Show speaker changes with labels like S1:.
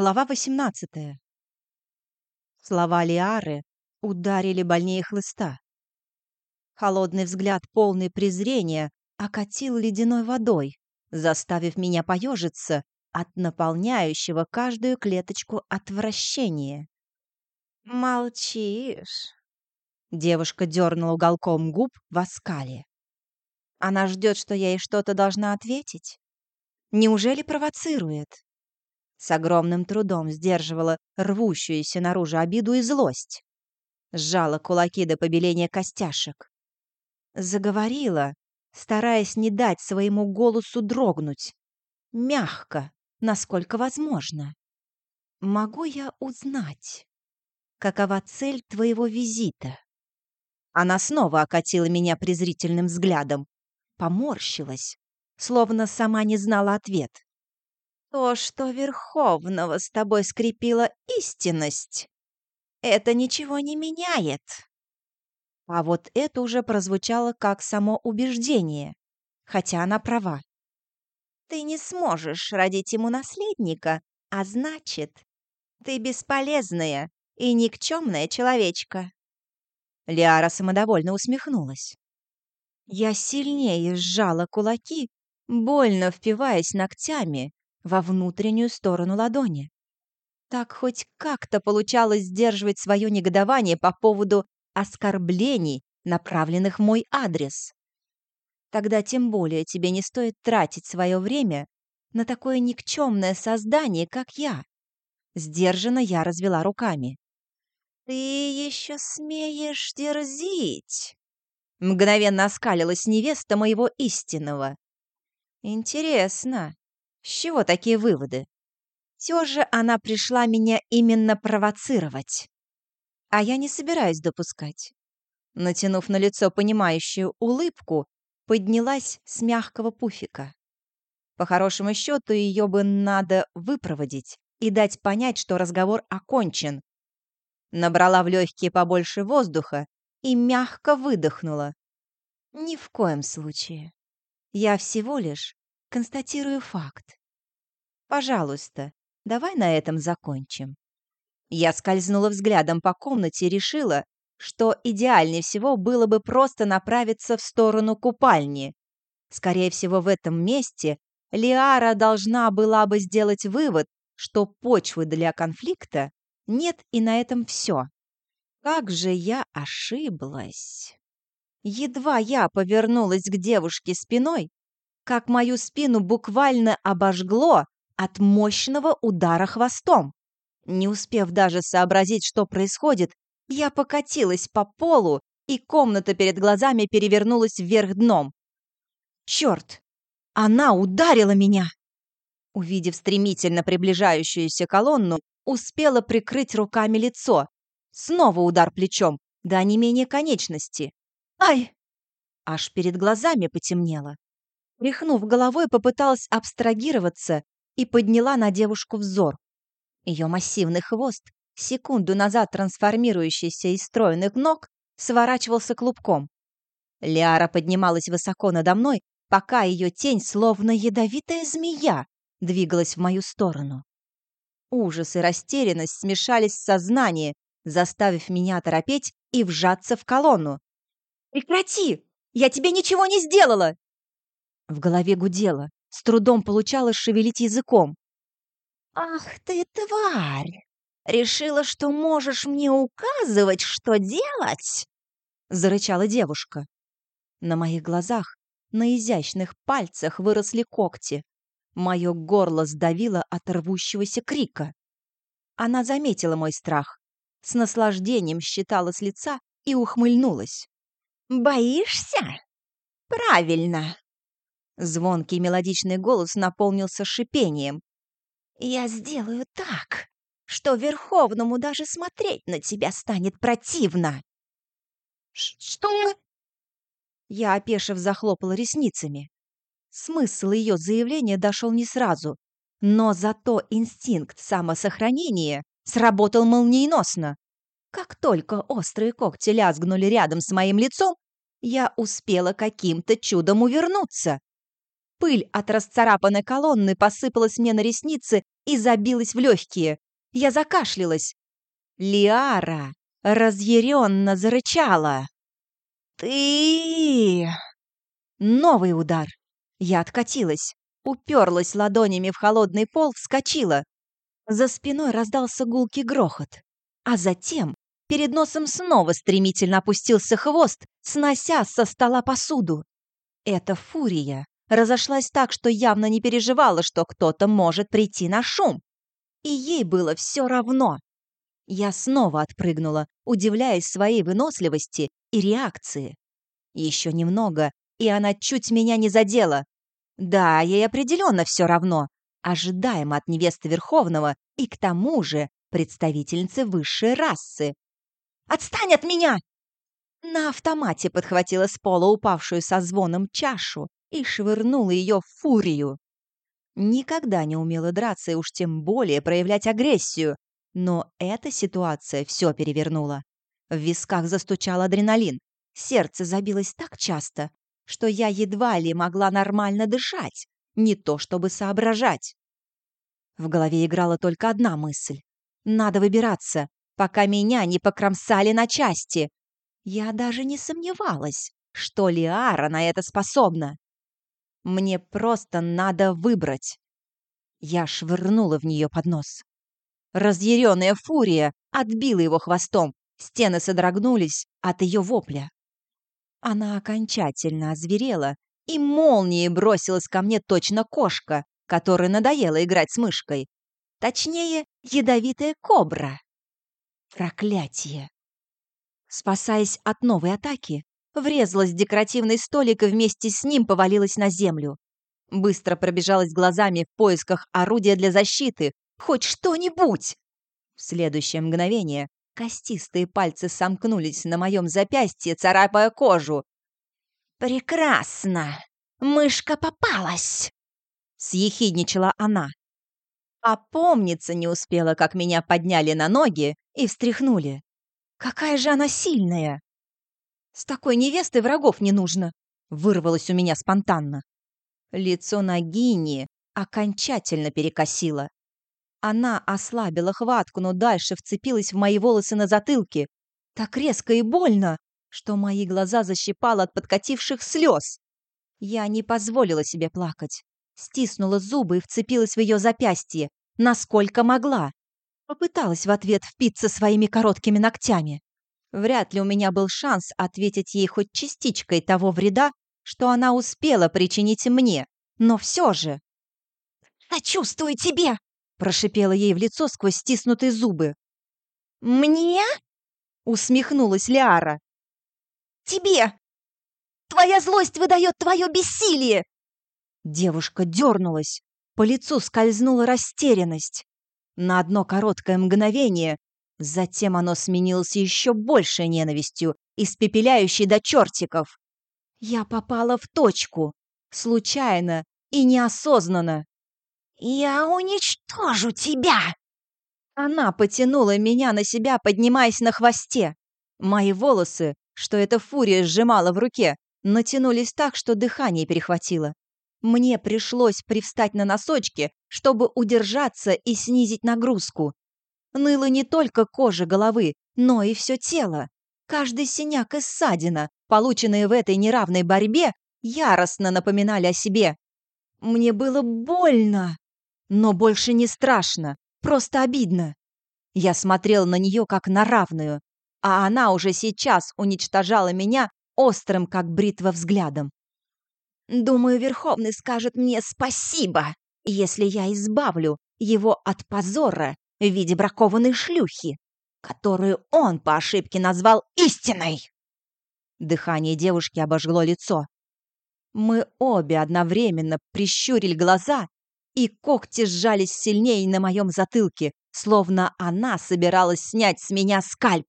S1: Глава 18. Слова Лиары ударили больнее хлыста. Холодный взгляд, полный презрения, окатил ледяной водой, заставив меня поежиться от наполняющего каждую клеточку отвращения. «Молчишь?» Девушка дернула уголком губ в оскале. Она ждет, что я ей что-то должна ответить? Неужели провоцирует? С огромным трудом сдерживала рвущуюся наружу обиду и злость. Сжала кулаки до побеления костяшек. Заговорила, стараясь не дать своему голосу дрогнуть. Мягко, насколько возможно. «Могу я узнать, какова цель твоего визита?» Она снова окатила меня презрительным взглядом, поморщилась, словно сама не знала ответ. То, что Верховного с тобой скрепила истинность, это ничего не меняет. А вот это уже прозвучало как само убеждение, хотя она права. Ты не сможешь родить ему наследника, а значит, ты бесполезная и никчемная человечка. Лиара самодовольно усмехнулась. Я сильнее сжала кулаки, больно впиваясь ногтями во внутреннюю сторону ладони. Так хоть как-то получалось сдерживать свое негодование по поводу оскорблений, направленных в мой адрес. Тогда тем более тебе не стоит тратить свое время на такое никчемное создание, как я. Сдержанно я развела руками. «Ты еще смеешь дерзить?» Мгновенно оскалилась невеста моего истинного. «Интересно, с чего такие выводы? Все же она пришла меня именно провоцировать. А я не собираюсь допускать. Натянув на лицо понимающую улыбку, поднялась с мягкого пуфика. По хорошему счету, ее бы надо выпроводить и дать понять, что разговор окончен. Набрала в легкие побольше воздуха и мягко выдохнула. Ни в коем случае. Я всего лишь констатирую факт. Пожалуйста, давай на этом закончим. Я скользнула взглядом по комнате и решила, что идеальнее всего было бы просто направиться в сторону купальни. Скорее всего, в этом месте Лиара должна была бы сделать вывод, что почвы для конфликта нет и на этом все. Как же я ошиблась. Едва я повернулась к девушке спиной, как мою спину буквально обожгло от мощного удара хвостом. Не успев даже сообразить, что происходит, я покатилась по полу, и комната перед глазами перевернулась вверх дном. Черт! Она ударила меня! Увидев стремительно приближающуюся колонну, успела прикрыть руками лицо. Снова удар плечом, да не менее конечности. Ай! Аж перед глазами потемнело. Рехнув головой, попыталась абстрагироваться и подняла на девушку взор. Ее массивный хвост, секунду назад трансформирующийся из стройных ног, сворачивался клубком. Лиара поднималась высоко надо мной, пока ее тень, словно ядовитая змея, двигалась в мою сторону. Ужас и растерянность смешались в сознании, заставив меня торопеть и вжаться в колонну. «Прекрати! Я тебе ничего не сделала!» В голове гудело. С трудом получалось шевелить языком. «Ах ты, тварь! Решила, что можешь мне указывать, что делать?» Зарычала девушка. На моих глазах, на изящных пальцах выросли когти. Мое горло сдавило от рвущегося крика. Она заметила мой страх, с наслаждением считала с лица и ухмыльнулась. «Боишься? Правильно. Звонкий мелодичный голос наполнился шипением. «Я сделаю так, что Верховному даже смотреть на тебя станет противно!» «Что?» Я, опешив, захлопала ресницами. Смысл ее заявления дошел не сразу, но зато инстинкт самосохранения сработал молниеносно. Как только острые когти лязгнули рядом с моим лицом, я успела каким-то чудом увернуться. Пыль от расцарапанной колонны посыпалась мне на ресницы и забилась в легкие. Я закашлялась. Лиара разъяренно зарычала. «Ты...» Новый удар. Я откатилась, уперлась ладонями в холодный пол, вскочила. За спиной раздался гулкий грохот. А затем перед носом снова стремительно опустился хвост, снося со стола посуду. Эта фурия разошлась так, что явно не переживала, что кто-то может прийти на шум. И ей было все равно. Я снова отпрыгнула, удивляясь своей выносливости и реакции. Еще немного, и она чуть меня не задела. Да, ей определенно все равно. Ожидаемо от невесты Верховного и к тому же представительницы высшей расы. «Отстань от меня!» На автомате подхватила с пола упавшую со звоном чашу и швырнула ее в фурию. Никогда не умела драться и уж тем более проявлять агрессию, но эта ситуация все перевернула. В висках застучал адреналин, сердце забилось так часто, что я едва ли могла нормально дышать, не то чтобы соображать. В голове играла только одна мысль. Надо выбираться, пока меня не покромсали на части. Я даже не сомневалась, что Лиара на это способна. Мне просто надо выбрать. Я швырнула в нее под нос. Разъяренная фурия отбила его хвостом. Стены содрогнулись от ее вопля. Она окончательно озверела и молнией бросилась ко мне точно кошка, которой надоело играть с мышкой. Точнее, ядовитая кобра. Проклятие. Спасаясь от новой атаки, врезалась в декоративный столик и вместе с ним повалилась на землю. Быстро пробежалась глазами в поисках орудия для защиты. Хоть что-нибудь! В следующее мгновение костистые пальцы сомкнулись на моем запястье, царапая кожу. «Прекрасно! Мышка попалась!» — съехидничала она. А помниться не успела, как меня подняли на ноги и встряхнули. Какая же она сильная! С такой невестой врагов не нужно, вырвалось у меня спонтанно. Лицо Нагини окончательно перекосило. Она ослабила хватку, но дальше вцепилась в мои волосы на затылке. Так резко и больно, что мои глаза защипало от подкативших слез. Я не позволила себе плакать. Стиснула зубы и вцепилась в ее запястье, насколько могла. Попыталась в ответ впиться своими короткими ногтями. Вряд ли у меня был шанс ответить ей хоть частичкой того вреда, что она успела причинить мне, но все же... «Сочувствую тебе!» — прошипела ей в лицо сквозь стиснутые зубы. «Мне?» — усмехнулась Лиара. «Тебе! Твоя злость выдает твое бессилие!» Девушка дернулась, по лицу скользнула растерянность. На одно короткое мгновение, затем оно сменилось еще большей ненавистью, испепеляющей до чертиков. Я попала в точку, случайно и неосознанно. «Я уничтожу тебя!» Она потянула меня на себя, поднимаясь на хвосте. Мои волосы, что эта фурия сжимала в руке, натянулись так, что дыхание перехватило. Мне пришлось привстать на носочки, чтобы удержаться и снизить нагрузку. Ныла не только кожа головы, но и все тело. Каждый синяк и ссадина, полученные в этой неравной борьбе, яростно напоминали о себе. Мне было больно, но больше не страшно, просто обидно. Я смотрел на нее как на равную, а она уже сейчас уничтожала меня острым, как бритва, взглядом. Думаю, Верховный скажет мне спасибо, если я избавлю его от позора в виде бракованной шлюхи, которую он по ошибке назвал истиной. Дыхание девушки обожгло лицо. Мы обе одновременно прищурили глаза, и когти сжались сильнее на моем затылке, словно она собиралась снять с меня скальп.